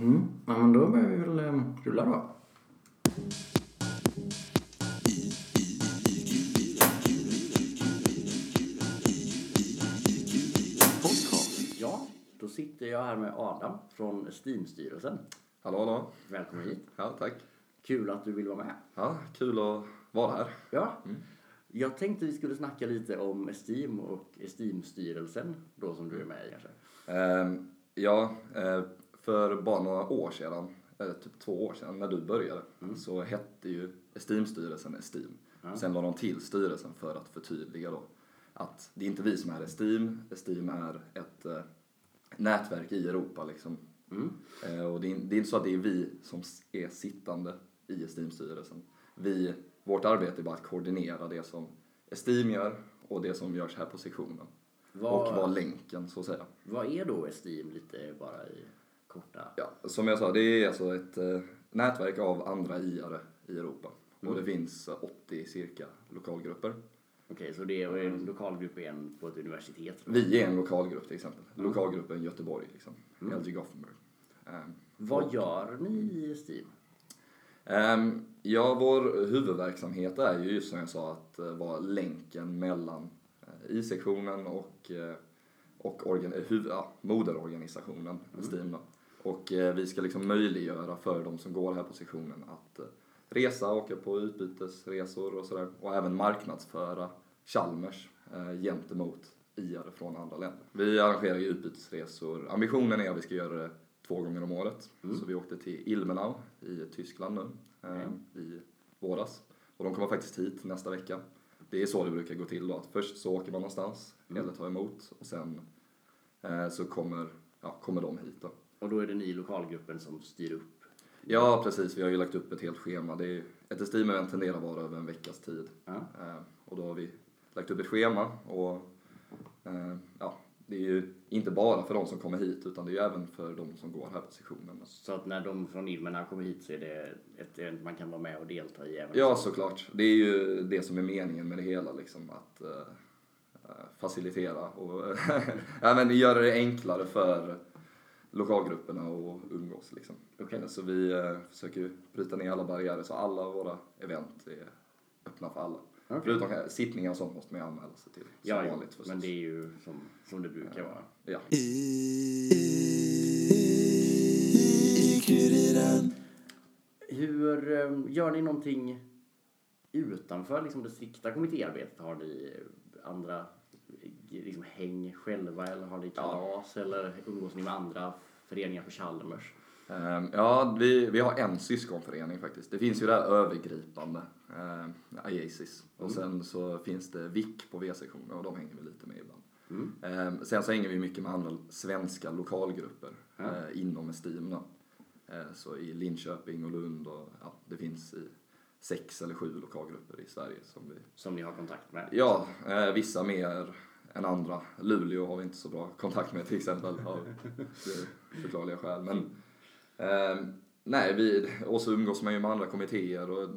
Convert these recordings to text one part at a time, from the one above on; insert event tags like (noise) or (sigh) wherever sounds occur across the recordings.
Mm. Ja, men då börjar vi väl eh, rulla då. Ja, då sitter jag här med Adam från Steam-styrelsen. Hallå, hallå. Välkommen hit. Ja, tack. Kul att du vill vara med. Ja, kul att vara här. Ja. Jag tänkte vi skulle snacka lite om Steam och Steam-styrelsen då som du är med i kanske. Ehm, ja, eh, för bara några år sedan, eller typ två år sedan när du började, så hette ju Esteem-styrelsen Esteem. Sen la de till styrelsen för att förtydliga då att det är inte vi som är Esteem, Esteem är ett eh, nätverk i Europa liksom. Eh, och det är, det är inte så att det är vi som är sittande i Esteem-styrelsen. Vi, vårt arbete är bara att koordinera det som Esteem gör och det som görs här på sektionen. Vad- Och vara länken så att säga. Vad är då Steam lite bara i korta? Ja, som jag sa, det är alltså ett eh, nätverk av andra IAre i Europa. Och det finns eh, 80 cirka lokalgrupper. Okej, så det är en lokalgrupp igen på ett universitet? Vi är en lokalgrupp till exempel. Lokalgruppen Göteborg, liksom. LG Gothenburg. Ehm, Vad gör ni i Steam? Ehm, ja, vår huvudverksamhet är ju just som jag sa att eh, vara länken mellan eh, I-sektionen och, eh, och organ, eh, huv, ja, moderorganisationen STEAM. Då. Och eh, vi ska liksom möjliggöra för de som går här på sektionen att eh, resa, åka på utbytesresor och sådär. Och även marknadsföra Chalmers eh, gentemot IAre från andra länder. Vi arrangerar ju utbytesresor. Ambitionen är att vi ska göra det två gånger om året. Så vi åkte till Ilmenau i Tyskland nu eh, i våras. Och de kommer faktiskt hit nästa vecka. Det är så det brukar gå till då. Att först så åker man någonstans eller tar emot och sen eh, så kommer, ja, kommer de hit då. Och då är det ni i lokalgruppen som styr upp? Ja, precis. Vi har ju lagt upp ett helt schema. Det är, ett Esteem-event tenderar att vara över en veckas tid. Ja. Eh, och då har vi lagt upp ett schema och eh, ja, det är ju inte bara för de som kommer hit utan det är ju även för de som går här på sektionen. Så att när de från Ilmerna kommer hit så är det ett event man kan vara med och delta i även? Ja, såklart. Det är ju det som är meningen med det hela, liksom att eh, facilitera och (laughs) ja, men göra det enklare för lokalgrupperna att umgås. Liksom. Okej. Så vi eh, försöker bryta ner alla barriärer så alla våra event är öppna för alla. Okej. Förutom sittningar och sånt måste man anmäla sig till. Som Ja, ja, vanligt förstås. men det är ju som, som det brukar vara. Ja. Hur eh, gör ni någonting utanför liksom, det strikta kommittéarbetet? Har ni andra liksom, häng själva eller har ni kalas eller umgås ni med andra föreningar på Chalmers? Ehm, ja, vi, vi har en syskonförening faktiskt. Det finns ju det här övergripande, uh, IASIS. Och sen så finns det VIK på V-sektionen och de hänger vi lite med ibland. Ehm, sen så hänger vi mycket med andra svenska lokalgrupper eh, inom Esteem då. Eh, så i Linköping och Lund och ja, det finns i sex eller sju lokalgrupper i Sverige som vi Som ni har kontakt med? Ja, eh, vissa mer än andra. Luleå har vi inte så bra kontakt med till exempel av eh, förklarliga skäl. Men eh, nej, vi, och så umgås man ju med andra kommittéer och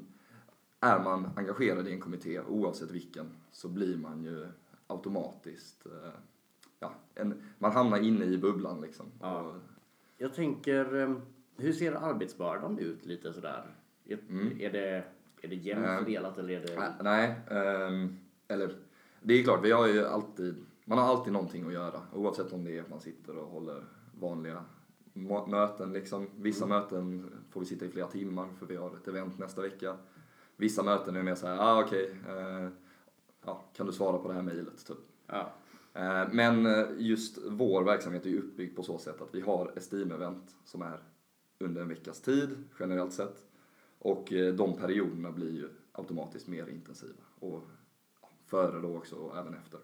är man engagerad i en kommitté, oavsett vilken, så blir man ju automatiskt, eh, ja, en, man hamnar inne i bubblan liksom. Ja. Jag tänker, eh, hur ser arbetsbördan ut lite sådär? Är, är det, är det jämnt Mm. fördelat eller är det... Nej, ehm, eller det är klart, vi har ju alltid, man har alltid någonting att göra oavsett om det är att man sitter och håller vanliga möten liksom. Vissa möten får vi sitta i flera timmar för vi har ett event nästa vecka. Vissa möten är mer så här, ah okej, eh, ja, kan du svara på det här mejlet typ. Ja. Eh, Men eh, just vår verksamhet är ju uppbyggd på så sätt att vi har Esteem-event som är under en veckas tid generellt sett. Och eh, de perioderna blir ju automatiskt mer intensiva. Och före då också och även efter.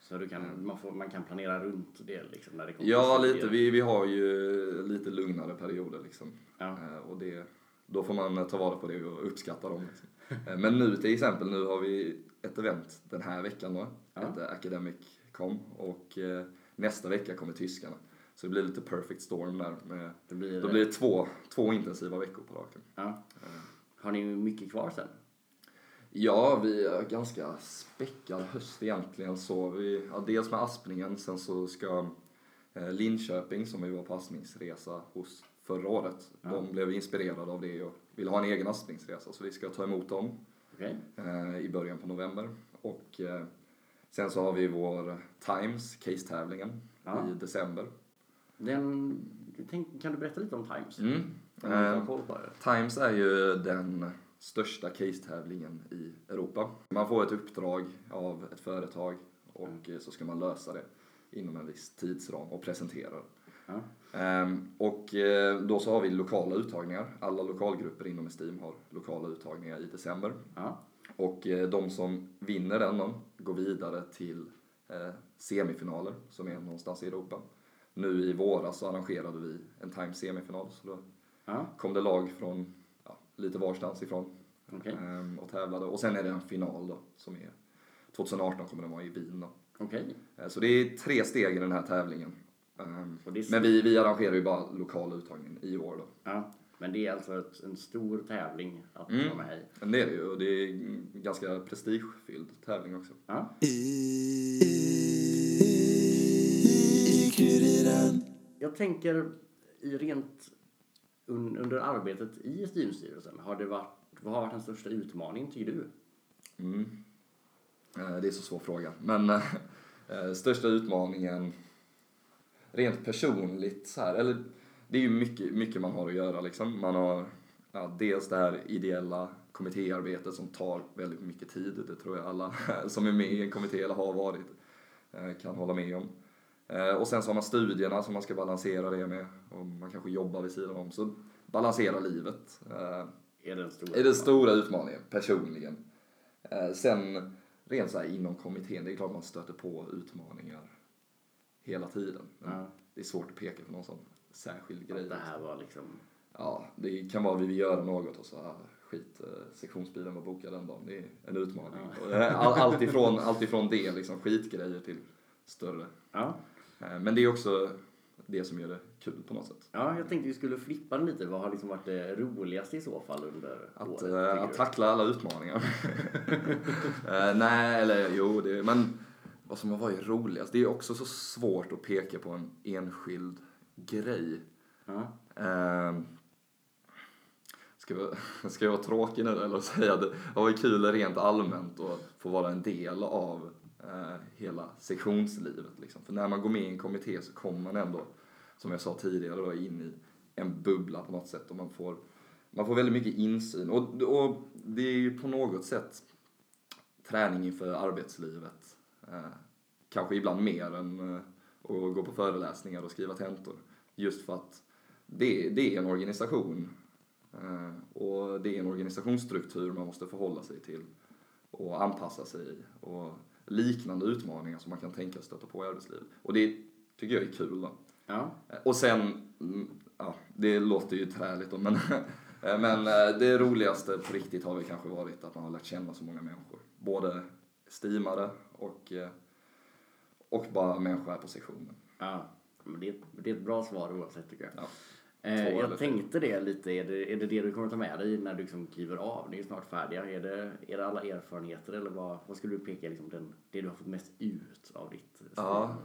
Så du kan, man, får, man kan planera runt det liksom när det kommer Ja, lite. Vi, vi har ju lite lugnare perioder liksom. Ja. Eh, Och det, då får man ta vara på det och uppskatta dem. Liksom. Eh, Men nu till exempel, nu har vi ett event den här veckan då. Ja. Ett Academic Com och eh, nästa vecka kommer tyskarna. Så det blir lite perfect storm där. Med, Det blir, då blir det två, två intensiva veckor på raken. ja. Har ni mycket kvar sen? Ja, vi är ganska späckad höst egentligen. Så vi, ja, dels med Aspningen, sen så ska eh, Linköping som vi var på Aspningsresa hos förra året. Ja. De blev inspirerade av det och ville ha en egen Aspningsresa så vi ska ta emot dem Okej. eh, i början på november. Och eh, sen så har vi vår Times Case-tävlingen Ja. i december. Den, kan du berätta lite om Times? Mm. Eh. Times är ju den största case-tävlingen i Europa. Man får ett uppdrag av ett företag och så ska man lösa det inom en viss tidsram och presentera det. Ja. Ehm, och eh, då så har vi lokala uttagningar. Alla lokalgrupper inom Esteem har lokala uttagningar i december. Ja. Och eh, de som vinner den då går vidare till eh, semifinaler som är någonstans i Europa. Nu i våras så arrangerade vi en Times semifinal så då Ja. kom det lag från lite varstans ifrån Okej. ehm, och tävlade. Och sen är det en final då som är 2018 kommer den vara i Wien då. Okej. Eh, Så det är tre steg i den här tävlingen. Ehm, Men vi, vi arrangerar ju bara lokal uttagning i år då. Ja. Men det är alltså ett, en stor tävling att Mm. vara med i. Men det är det ju och det är en ganska prestigefylld tävling också. Ja. Jag tänker i rent un, under arbetet i styrelsen, har det varit, vad har varit den största utmaningen tycker du? Mm. Eh, det är så svår fråga. Men eh, eh, största utmaningen rent personligt så här, eller det är ju mycket, mycket man har att göra liksom. Man har ja, dels det här ideella kommittéarbetet som tar väldigt mycket tid. Det tror jag alla (laughs) som är med i en kommitté eller har varit kan hålla med om. Eh, Och sen så har man studierna som man ska balansera det med och man kanske jobbar vid sidan om. Så balansera livet. eh, Är den stora? är den stora utmaningen personligen. Eh, sen rent så här inom kommittén, det är klart man stöter på utmaningar hela tiden. Men Ja. Det är svårt att peka på någon sån särskild grej. Att det här var liksom... Ja, det kan vara vi vill göra något och så ah, skit, sektionsbilen var bokad den dagen. Det är en utmaning. All, allt, ifrån, allt ifrån det, liksom skitgrejer till större. Ja. Eh, Men det är också det som gör det kul på något sätt. ja, jag tänkte vi skulle flippa den lite. Vad har liksom varit det roligaste i så fall under Att, året? tycker att tackla alla utmaningar. (laughs) Eh, nej, eller jo, det, men vad som har varit roligast. Det är också så svårt att peka på en enskild grej. Ja. Eh, ska, jag, (laughs) ska jag vara tråkig nu eller säga att det har varit kul rent allmänt att få vara en del av eh, hela sektionslivet. Liksom. För när man går med i en kommitté så kommer man ändå, som jag sa tidigare, då, in i en bubbla på något sätt och man får, man får väldigt mycket insyn. Och, och det är ju på något sätt träning inför arbetslivet. Eh, kanske ibland mer än eh, att gå på föreläsningar och skriva tentor. Just för att det, det är en organisation eh, och det är en organisationsstruktur man måste förhålla sig till och anpassa sig i och liknande utmaningar som man kan tänka stöta på i arbetslivet. Och det tycker jag är kul då. Ja. Eh, Och sen, mm, ja, det låter ju träligt då, men, (laughs) eh, men eh, det roligaste på riktigt har väl kanske varit att man har lärt känna så många människor. Både steamare och, och bara människor här på sektionen. ja. Men det, är, det är ett bra svar oavsett tycker jag. Ja. Eh, jag tänkte det lite, är det, är det det du kommer ta med dig när du liksom kliver av? Ni är ju snart färdiga. Är det, är det alla erfarenheter eller vad, vad skulle du peka liksom den, det du har fått mest ut av ditt Ja.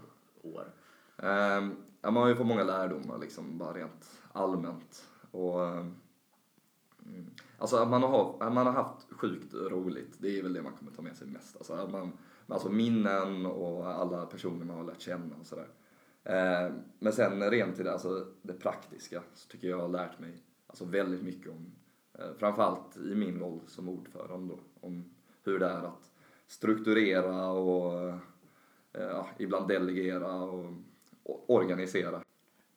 år? Ehm, ja, man har ju fått många lärdomar liksom, bara rent allmänt. Och, mm, alltså att man har, att man har haft sjukt roligt, det är väl det man kommer ta med sig mest. Alltså, att man, alltså minnen och alla personer man har lärt känna och sådär. Ehm, men sen rent till det, alltså, det praktiska så tycker jag har lärt mig alltså, väldigt mycket om, eh, framförallt i min roll som ordförande då, om hur det är att strukturera och eh, ja, ibland delegera och, och organisera.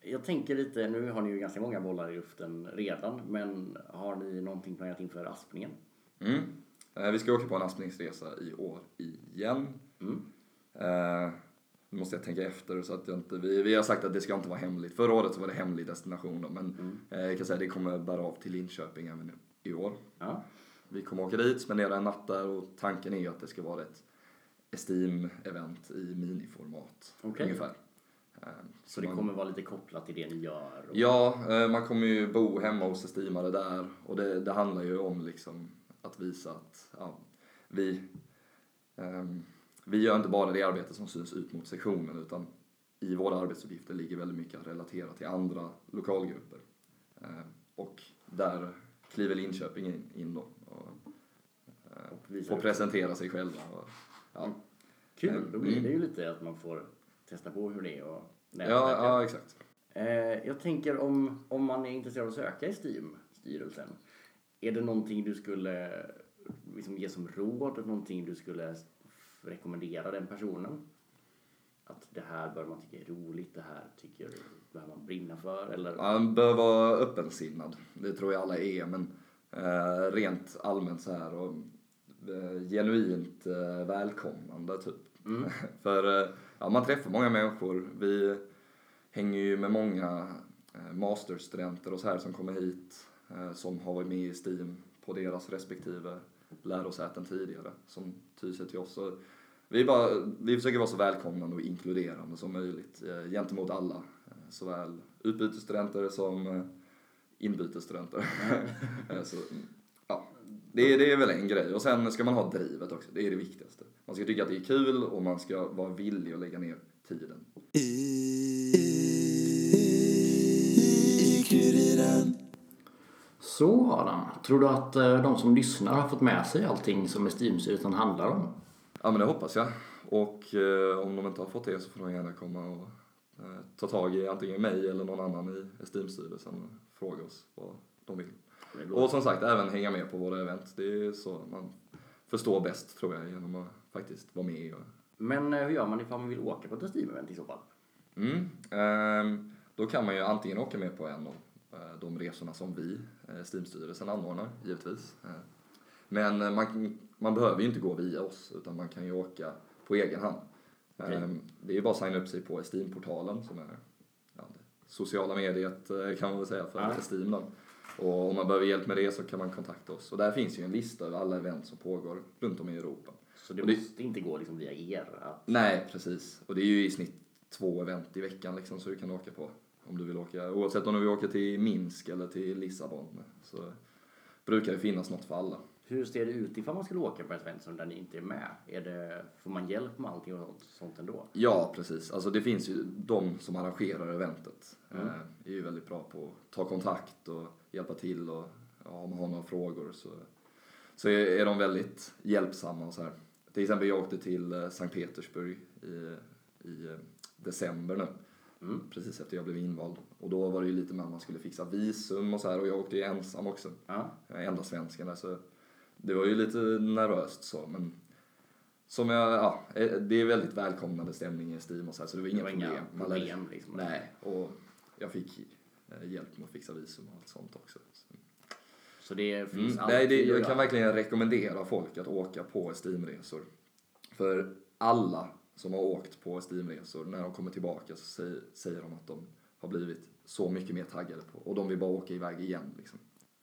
Jag tänker lite, nu har ni ju ganska många bollar i luften redan, men har ni någonting planerat inför Aspningen? Mm. Eh, Vi ska åka på en aspningsresa i år igen. Mm. Nu måste jag tänka efter så att jag inte, vi, vi har sagt att det ska inte vara hemligt. Förra året så var det hemlig destination då, men Mm. eh, jag kan säga det kommer bära av till Linköping även i år. Ja. Vi kommer åka dit, spendera en natt där och tanken är ju att det ska vara ett Esteem-event i miniformat Okej. ungefär. Eh, Så det man- kommer vara lite kopplat till det ni gör? och- Ja, eh, man kommer ju bo hemma hos Estimare där och det, det handlar ju om liksom att visa att ja, vi, ehm, vi gör inte bara det arbete som syns ut mot sektionen utan i våra arbetsuppgifter ligger väldigt mycket att relatera till andra lokalgrupper. Eh, och där kliver Linköping in, in då och, eh, Och får presentera sig själva. Och, ja. Kul, då blir Mm. det ju lite att man får testa på hur det är och Ja, nätverka. ja, exakt. Eh, jag tänker om, om man är intresserad av att söka i STEAM-styrelsen. Är det någonting du skulle liksom ge som råd? Någonting du skulle rekommendera den personen? Att det här bör man tycka är roligt, det här tycker bör man brinna för? Eller? Man bör vara öppensinnad. Det tror jag alla är, men eh, rent allmänt så här och eh, genuint eh, välkomnande typ. Mm. (laughs) För eh, ja, man träffar många människor. Vi hänger ju med många eh, masterstudenter och så här som kommer hit eh, som har varit med i STEAM på deras respektive lärosäten tidigare som tyr sig till oss. Så vi, bara, vi försöker vara så välkomnande och inkluderande som möjligt eh, gentemot alla. Eh, såväl utbytesstudenter som eh, inbytesstudenter. Eh, så, ja, det, det är väl en grej. Och sen ska man ha drivet också. Det är det viktigaste. Man ska tycka att det är kul och man ska vara villig att lägga ner tiden. Så Adam, tror du att eh, de som lyssnar har fått med sig allting som STEAM-styrelsen handlar om? Ja men det hoppas jag. Och eh, om de inte har fått det så får de gärna komma och eh, ta tag i antingen mig eller någon annan i Esteemstyrelsen och fråga oss vad de vill. Och som sagt även hänga med på våra event. Det är så man förstår bäst tror jag genom att faktiskt vara med och Men eh, hur gör man ifall man vill åka på ett STEAM-event i så fall? Mm. Ehm, då kan man ju antingen åka med på en eh, de resorna som vi, eh, Steamstyrelsen, anordnar, givetvis. Eh, Men eh, man, man behöver ju inte gå via oss, utan man kan ju åka på egen hand. Okej. Ehm, Det är ju bara att signa upp sig på Steam-portalen som är ja, sociala mediet eh, kan man väl säga för Ja. Steam då. Och om man behöver hjälp med det så kan man kontakta oss. Och där finns ju en lista över alla event som pågår runt om i Europa. Så det, det- måste inte gå liksom via er? Att... Nej, precis. Och det är ju i snitt två event i veckan liksom, så du kan åka på. Om du vill åka, oavsett om du vill åka till Minsk eller till Lissabon så brukar det finnas något för alla. Hur ser det ut ifall man skulle åka på ett event som där ni inte är med? Är det, får man hjälp med allting och sånt, sånt ändå? Ja, precis. Alltså det finns ju de som arrangerar eventet. Mm. Eh, är ju väldigt bra på att ta kontakt och hjälpa till och ja, om man har några frågor så, så är, är de väldigt hjälpsamma och så här. Till exempel jag åkte till eh, Sankt Petersburg i, i eh, december nu. Mm. Precis efter jag blev invald. Och då var det ju lite med att man skulle fixa visum och så här och jag åkte ju ensam också. Ja. Jag är enda svensken där så det var ju lite nervöst så men som jag, ja, eh, det är väldigt välkomnande stämning i Steam och så här så det var inga det var problem. inga problem liksom? Nej, och jag fick eh, hjälp med att fixa visum och allt sånt också. Så. Så det finns Mm, alltid nej, det, jag kan verkligen rekommendera folk att åka på Steamresor. För alla som har åkt på Steamresor, när de kommer tillbaka så säger, säger de att de har blivit så mycket mer taggade på och de vill bara åka iväg igen liksom.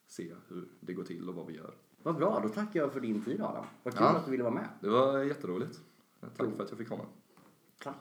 Se hur det går till och vad vi gör. Vad bra, då tackar jag för din tid Adam. Vad kul Ja. att du ville vara med. Det var jätteroligt. Tack för att jag fick komma. Tack.